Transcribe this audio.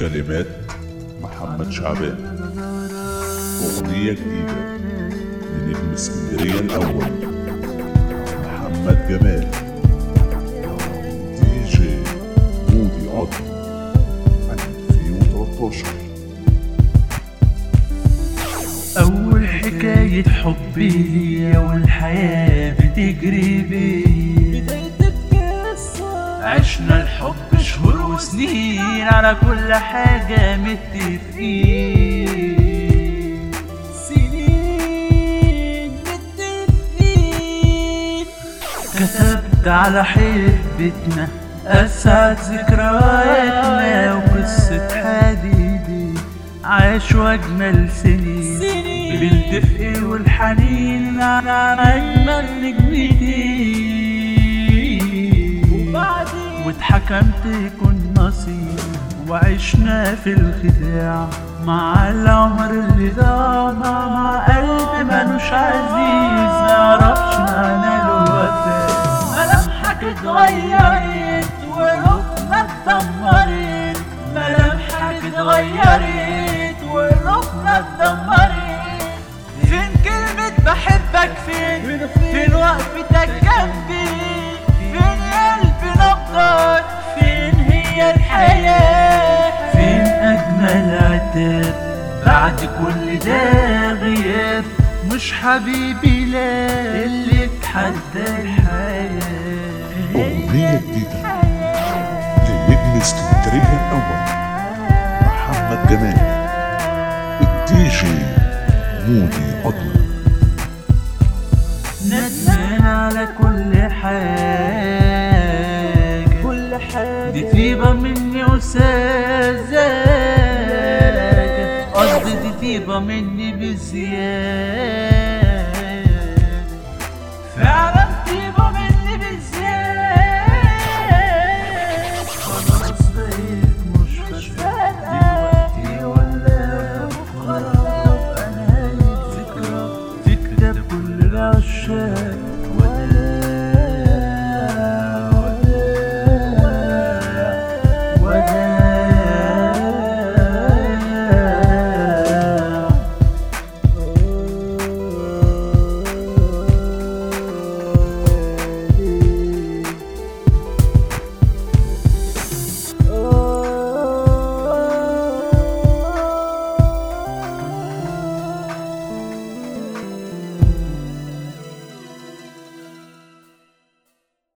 كلمات محمد شعبان. أغنية جديدة لنجم اسكندرية الأول. محمد جمال. دي جي مودي عطر 2013 أول حكاية حبي ليا والحياة بتجري بيا. عشنا الحب شهور وسنين على كل حاجة متفقين. سنين متفقين. كتبت على حبتنا أسعد ذكرياتنا وقصة حبيبي عاشوا أجمل سنين. سنين. بالدفء والحنين على أجمل نجمتين واتحكمت يكون نصيب وعشنا في الخداع مع العمر اللي ضاع مع قلب ملوش عزيز معرفش معنى الوفاء. ملامحك اتغيرت وروحنا اتدمرت ملامحك اتغيرت وروحنا اتدمرت. فين كلمة بحبك؟ فين؟ فين وقفتك؟ بعد كل ده غياب. مش حبيبي لا اللي اتحدى الحياة. أغنية جديدة لنجم اسكندرية الأول محمد جمال. الدي جي مودي عطر ندمان على كل حاجة. كل حاجة. دي طيبة مني قريبة مني بزيادة فعلا قريبة مني بزيادة خلاص بقيت مش فارقة دلوقتي ولا بكرة. أنا هيك ذكرى. تكتب كل العشاق.